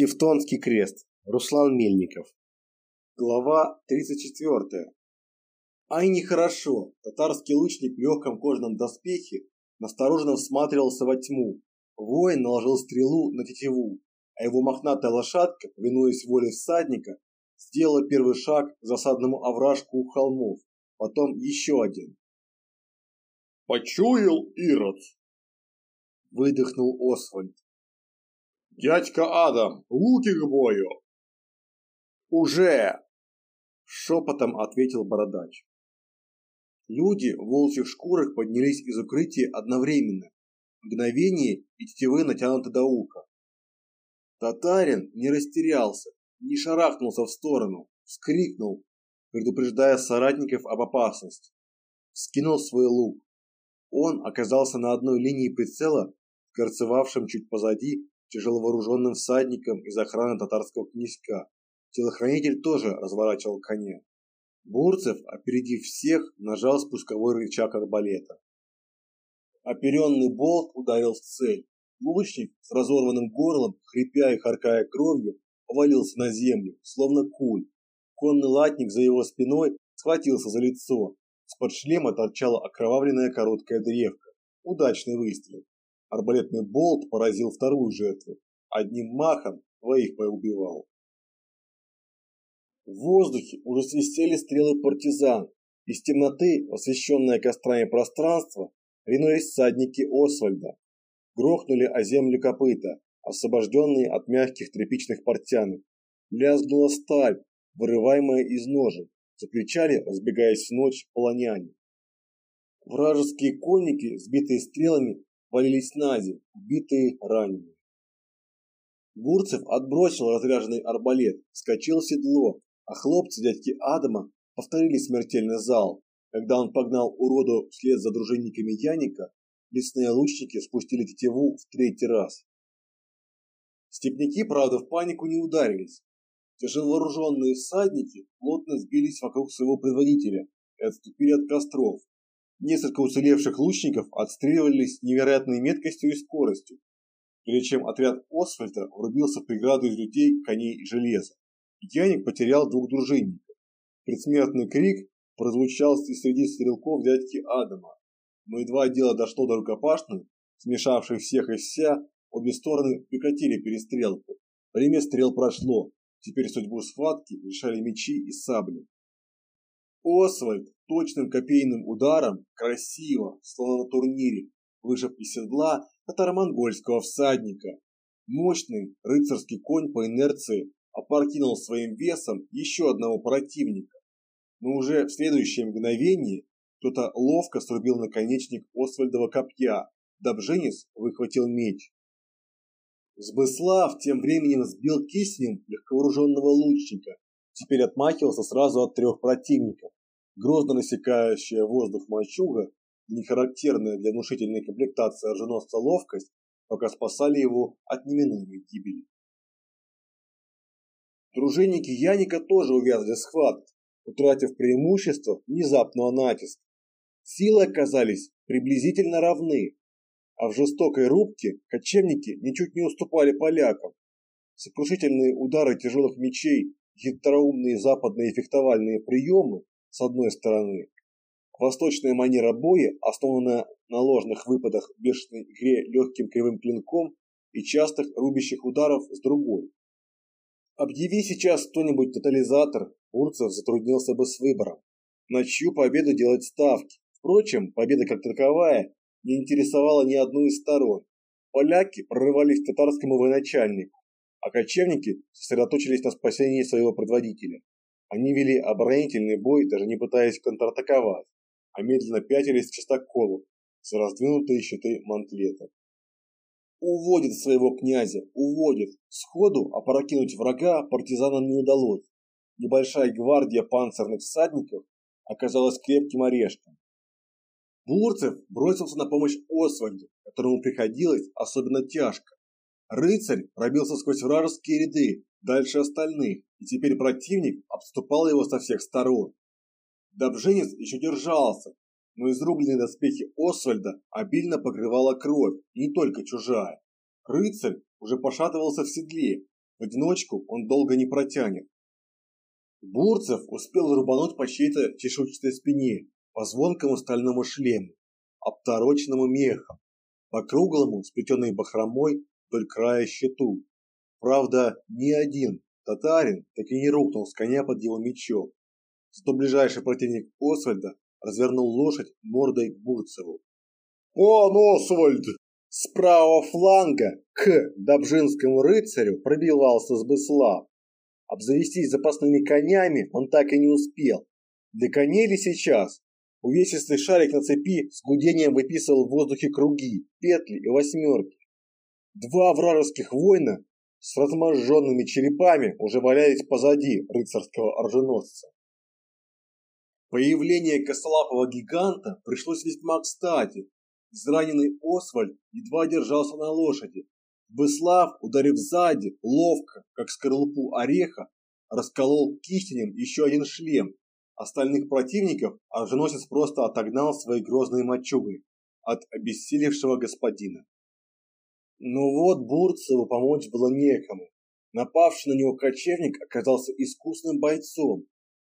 Тевтонский крест. Руслан Мельников. Глава 34. Ай, нехорошо. Татарский лучник в легком кожаном доспехе настороженно всматривался во тьму. Воин наложил стрелу на тетиву, а его мохнатая лошадка, повинуясь воле всадника, сделала первый шаг к засадному овражку у холмов, потом еще один. «Почуял Ирод!» Выдохнул Освальд. «Дядька Адам, луки к бою!» «Уже!» – шепотом ответил бородач. Люди в волчьих шкурах поднялись из укрытия одновременно. Мгновение и тетивы натянуты до уха. Татарин не растерялся, не шарахнулся в сторону, вскрикнул, предупреждая соратников об опасности. Скинул свой лук. Он оказался на одной линии прицела, горцевавшим чуть позади тяжеловооруженным всадником из охраны татарского князька. Телохранитель тоже разворачивал коня. Бурцев, опередив всех, нажал спусковой рычаг арбалета. Оперенный болт ударил в цель. Лучник с разорванным горлом, хрипя и харкая кровью, повалился на землю, словно куль. Конный латник за его спиной схватился за лицо. С-под шлема торчала окровавленная короткая древка. Удачный выстрел. Арбалетный болт поразил вторую жертву. Одним махом двоих поубивал. В воздухе уже свистели стрелы партизан. Из темноты, освещенное кострами пространство, ринулись всадники Освальда. Грохнули о землю копыта, освобожденные от мягких тряпичных портянок. Лязгнула сталь, вырываемая из ножен. Закричали, разбегаясь в ночь, полоняне. Вражеские конники, сбитые стрелами, валились на землю, убитые, раненые. Бурцев отбросил разряженный арбалет, вскочил в седло, а хлопцы дядьки Адама повторили смертельный зал. Когда он погнал уроду вслед за дружинниками Яника, лесные лучники спустили тетиву в третий раз. Степняки, правда, в панику не ударились. Тяжеловооруженные всадники плотно сбились вокруг своего предводителя и отступили от костров. Несколько уцелевших лучников отстреливались невероятной меткостью и скоростью, прежде чем отряд Освальда врубился в преграду из людей, коней и железа. Яник потерял двух дружинников. Предсмертный крик прозвучал и среди стрелков дядьки Адама. Но едва дело дошло до рукопашной, смешавшей всех и вся, обе стороны прекратили перестрелку. Время стрел прошло, теперь судьбу схватки решали мечи и сабли. Освальд точным копейным ударом, красиво, словно на турнире, вышиб из седла татаро-монгольского всадника. Мощный рыцарский конь по инерции опрокинул своим весом еще одного противника. Но уже в следующее мгновение кто-то ловко срубил наконечник Освальдова копья, Добженец выхватил меч. Сбыслав тем временем сбил киснем легковооруженного лучника, теперь отмахивался сразу от трех противников. Грозно рассекающая воздух мальчуга, не характерная для внушительной комплектации оруженосца ловкость, пока спасали его от неминуемой гибели. Дружинники Яника тоже увязли в схватке, утратив преимущество внезапного натиска. Силы оказались приблизительно равны, а в жестокой рубке кочевники ничуть не уступали полякам. Сокрушительные удары тяжелых мечей, хитроумные западные фехтовальные приемы с одной стороны, восточная манера боя, основанная на ложных выпадах, бешеной игре легким кривым клинком и частых рубящих ударов с другой. Объяви сейчас кто-нибудь тотализатор, Урцев затруднился бы с выбором, на чью победу делать ставки. Впрочем, победа как таковая не интересовала ни одну из сторон. Поляки прорывались к татарскому военачальнику, а кочевники сосредоточились на спасении своего предводителя. Они вели оборонительный бой, даже не пытаясь контратаковать, а медленно пятились к частоколу с раздвинутой щиты мантлета. Уводит своего князя, уводит. Сходу опрокинуть врага партизанам не удалось. Небольшая гвардия панцирных всадников оказалась крепким орешком. Бурцев бросился на помощь Освальду, которому приходилось особенно тяжко. Рыцарь пробился сквозь вражеские ряды, дальше остальных, и теперь противник обступал его со всех сторон. Добженец еще держался, но изрубленные доспехи Освальда обильно покрывала кровь, и не только чужая. Рыцарь уже пошатывался в седле, В одиночку он долго не протянет. Бурцев успел рубануть по чьей-то чешуйчатой спине, по звонкому стальному шлему, обтороченному мехом, по круглому, сплетенной бахромой вдоль края щиту. Правда, ни один татарин так и не рухнул с коня под его мечом. Зато ближайший противник Освальда развернул лошадь мордой к Бурцеву. «Пан Освальд!» С правого фланга к Добжинскому рыцарю пробивался Сбыслав. Обзавестись запасными конями он так и не успел. Для коней ли сейчас? Увесистый шарик на цепи с гудением выписывал в воздухе круги, петли и восьмерки. Два вражеских воина с разможженными черепами уже валялись позади рыцарского оруженосца. Появление косолапого гиганта пришлось весьма кстати. Израненный Освальд едва держался на лошади. Быслав, ударив сзади, ловко, как скорлупу ореха, расколол кистенем еще один шлем. Остальных противников оруженосец просто отогнал своей грозной мочугой от обессилевшего господина. Но вот Бурцеву помочь было некому. Напавший на него кочевник оказался искусным бойцом,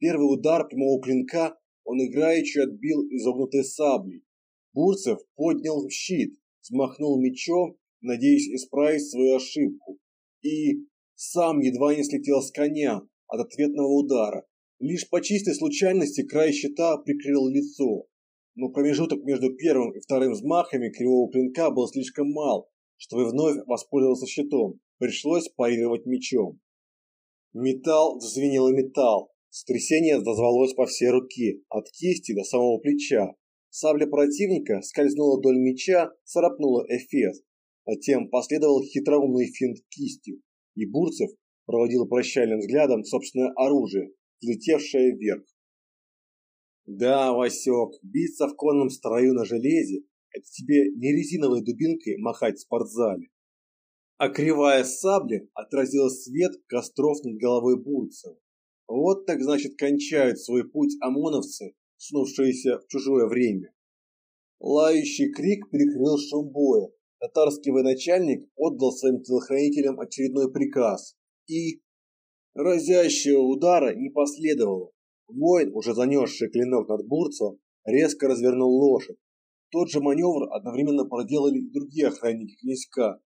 Первый удар прямого клинка он играючи отбил изогнутой саблей. Бурцев поднял щит, взмахнул мечом, надеясь исправить свою ошибку, и сам едва не слетел с коня от ответного удара. Лишь по чистой случайности край щита прикрыл лицо, но промежуток между первым и вторым взмахами кривого клинка был слишком мал, чтобы вновь воспользоваться щитом. Пришлось парировать мечом. Металл зазвенел и металл, Стрясение дозвалось по всей руке, от кисти до самого плеча. Сабля противника скользнула вдоль меча, царапнула эфес. Затем последовал хитроумный финт кистью, и Бурцев проводил прощальным взглядом собственное оружие, взлетевшее вверх. Да, Васек, биться в конном строю на железе – это тебе не резиновой дубинкой махать в спортзале. А кривая сабля отразила свет костров над головой Бурцева. Вот так, значит, кончают свой путь ОМОНовцы, снувшиеся в чужое время. Лающий крик перекрыл шум боя. Татарский военачальник отдал своим телохранителям очередной приказ. И разящего удара не последовало. Воин, уже занесший клинок над Бурцевым, резко развернул лошадь. Тот же маневр одновременно проделали и другие охранники князька.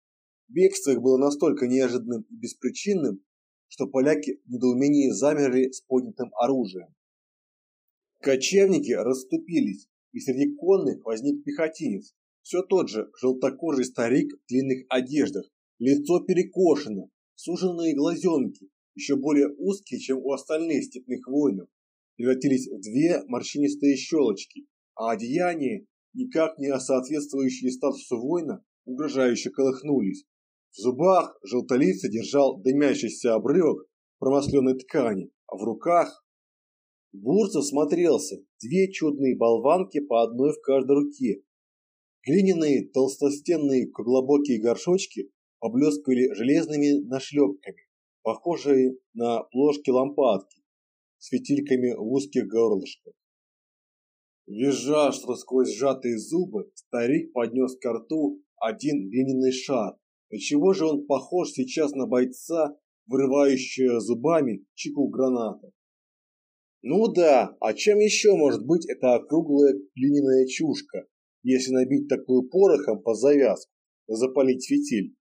Бегство их было настолько неожиданным и беспричинным, что поляки в недоумении замерли с поднятым оружием. Кочевники расступились, и среди конных возник пехотинец, все тот же желтокожий старик в длинных одеждах, лицо перекошено, суженные глазенки, еще более узкие, чем у остальных степных воинов, превратились в две морщинистые щелочки, а одеяния, никак не соответствующие статусу воина, угрожающе колыхнулись. В зубах желтолицый держал дымящийся обрывок промасленной ткани, а в руках... Бурцев смотрелся, две чудные болванки по одной в каждой руке. Глиняные толстостенные круглобокие горшочки поблескивали железными нашлепками, похожие на плошки-лампадки, с фитильками в узких горлышках. Визжа, что сквозь сжатые зубы, старик поднес к рту один глиняный шар, и чего же он похож сейчас на бойца, вырывающего зубами чеку граната? Ну да, а чем еще может быть эта округлая глиняная чушка, если набить такую порохом по завязку, запалить фитиль?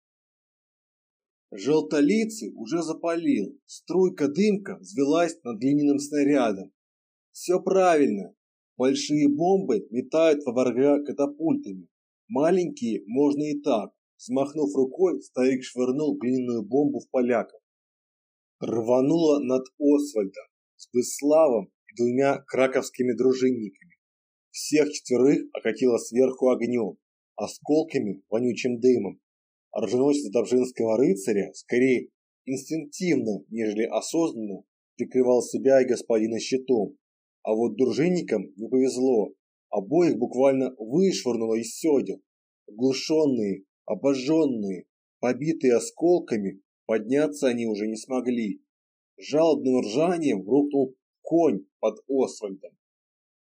Желтолицый уже запалил, струйка дымка взвелась над глиняным снарядом. Все правильно, большие бомбы метают во врага катапультами, маленькие можно и так. Смахнув рукой, старик швырнул глиняную бомбу в поляков. Рвануло над Освальдом с Быславом и двумя краковскими дружинниками. Всех четверых окатило сверху огнем, осколками, вонючим дымом. Оруженосец Добжинского рыцаря скорее инстинктивно, нежели осознанно прикрывал себя и господина щитом. А вот дружинникам не повезло. Обоих буквально вышвырнуло из седел. Оглушенные, Обожженные, побитые осколками, подняться они уже не смогли. Жалобным ржанием рухнул конь под Освальдом.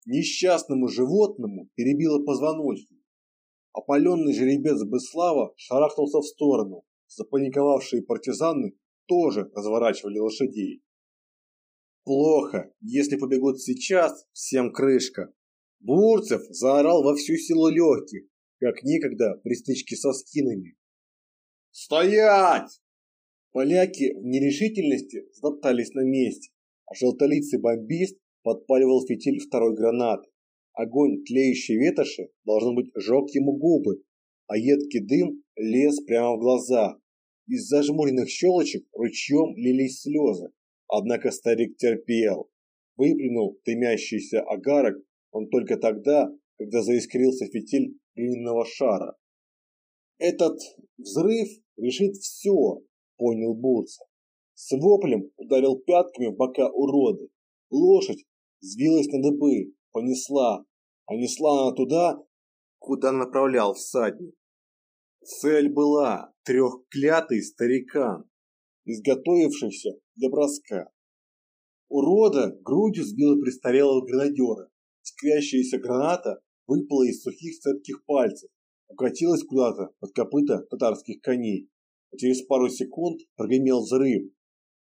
Несчастному животному перебило позвоночник. Опаленный жеребец Беслава шарахнулся в сторону. Запаниковавшие партизаны тоже разворачивали лошадей. Плохо, если побегут сейчас, всем крышка. Бурцев заорал во всю силу легких, как некогда при стычке со скинами. «Стоять!» Поляки в нерешительности затоптались на месте, а желтолицый бомбист подпаливал фитиль второй гранаты. Огонь тлеющей ветоши, должен быть, жег ему губы, а едкий дым лез прямо в глаза. Из зажмуренных щелочек ручьем лились слезы. Однако старик терпел. Выплюнул дымящийся огарок он только тогда, когда заискрился фитиль глиняного шара. Этот взрыв решит все, понял Бурца. С воплем ударил пятками в бока урода. Лошадь взвилась на дыбы, понесла, а несла она туда, куда направлял всадник. Цель была трехклятый старикан, изготовившийся для броска. Урода грудью сбила престарелого гранадера. Скрящаяся граната выпала из сухих цепких пальцев, укатилась куда-то под копыта татарских коней. А через пару секунд прогремел взрыв.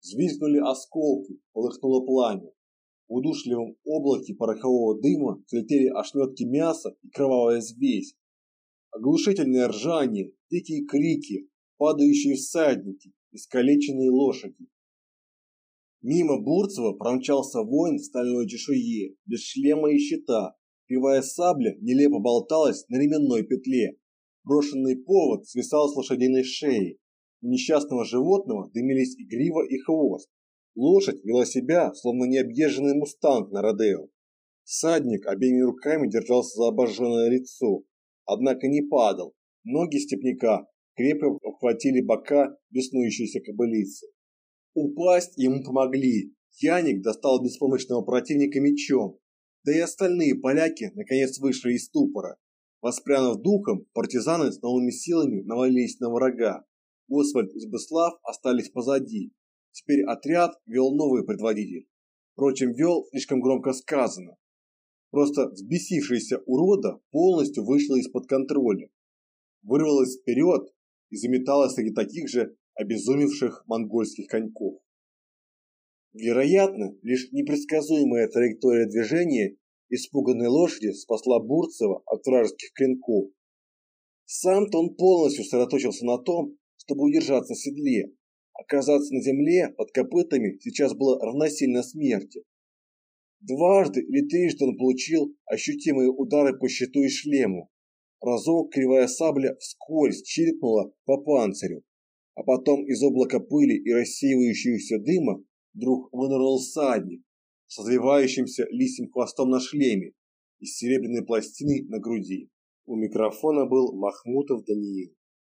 Взвизгнули осколки, полыхнуло пламя. В удушливом облаке порохового дыма взлетели ошметки мяса и кровавая звесь. Оглушительное ржание, дикие крики, падающие всадники, искалеченные лошади. Мимо Бурцева промчался воин в стальной чешуе, без шлема и щита. Кривая сабля нелепо болталась на ременной петле. Брошенный повод свисал с лошадиной шеи. У несчастного животного дымились и грива, и хвост. Лошадь вела себя, словно необъезженный мустанг на родео. Садник обеими руками держался за обожженное лицо, однако не падал. Ноги степняка крепко обхватили бока беснующейся кобылицы. Упасть ему помогли. Яник достал беспомощного противника мечом. Да и остальные поляки наконец вышли из ступора. Воспрянув духом, партизаны с новыми силами навалились на врага. Освальд и Сбыслав остались позади. Теперь отряд вел новый предводитель. Впрочем, вел слишком громко сказано. Просто взбесившаяся урода полностью вышла из-под контроля. Вырвалась вперед и заметалась среди таких же обезумевших монгольских коньков. Вероятно, лишь непредсказуемая траектория движения испуганной лошади спасла Бурцева от вражеских клинков. Сам-то он полностью сосредоточился на том, чтобы удержаться в седле. Оказаться на земле под копытами сейчас было равносильно смерти. Дважды или трижды он получил ощутимые удары по щиту и шлему. Разок кривая сабля вскользь чиркнула по панцирю, а потом из облака пыли и рассеивающегося дыма вдруг вынырнул садник с развивающимся лисим хвостом на шлеме и серебряной пластиной на груди. У микрофона был Махмутов Даниил.